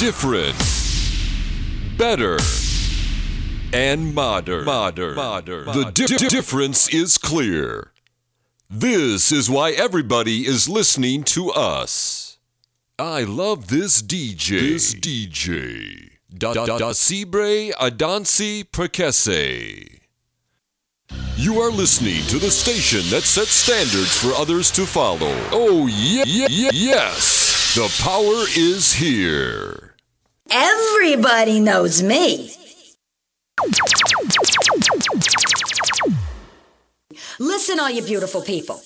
different, better, and modern. Modern. Modern. The di- di- difference is clear. This is why everybody is listening to us. I love this DJ. This DJ. Da da da Cibre Adansi Prekese. You are listening to the station that sets standards for others to follow. Oh, yeah, yeah, yes. The power is here. Everybody knows me. Listen, all you beautiful people.